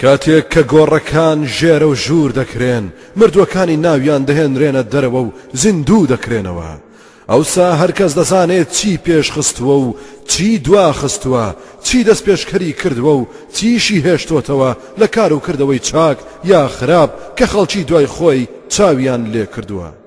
کاتێک کە گۆڕەکان ژێرە و ژوور دەکرێن، مردووەکانی ناویان دەهێنرێنە دەرەوە و زیندوو دەکرێنەوە. ئەوسا هەر کەس دەزانێت چی پێش خستووە و چی دوا خستووە، چی دەستپێشکەری کردووە و چیشی هێشتۆتەوە لە کار و کردەوەی چاک یا خراپ کە خەڵکی دوای خۆی چاویان لێ کردووە.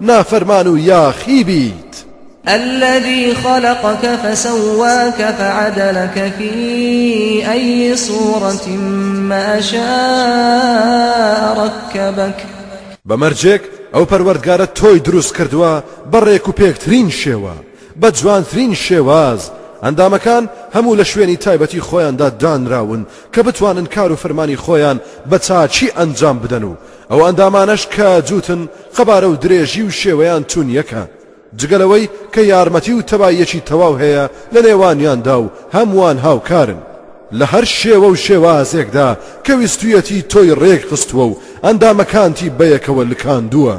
نافەرمان و یاخی بیت. الذی خلقک فسواک فعدلک فی ای صورت مە شاء رکبک. بە مەرجێک ئەو پەروەردگارە تۆی دروست کردووە بە ڕێک و پێکترین شێوە، بە جوانترین شێواز، ئەندامەکان هەموو لە شوێنی تایبەتی خۆیاندا دانراون کە بتوانن کار و فرمانی خۆیان بە چاکی ئەنجام بدەن و ئەو ئەندامانەش کە جووتن قەبارە و درێژی و شێوەیان چون یەکە، جگە لەوەی کە یارمەتی و تەباییەکی تەواو هەیە لە نێوانیاندا و هەمووان هاوکارن لە هەر شێوە و شێوازێکدا کە ویستوویەتی تۆی ڕێکخستووە و ئەندامەکانتی بەیەکەوە لکاندووە.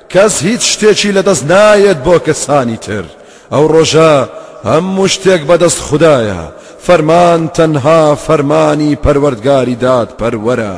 کەس هیچ شتێکی لەدەست نایەت بۆ کەسانی تر، ئەو ڕۆژە هەموو شتێک بەدەست خودایە، فەرمان تەنها فەرمانی پەروەردگاری دادپەروەرە.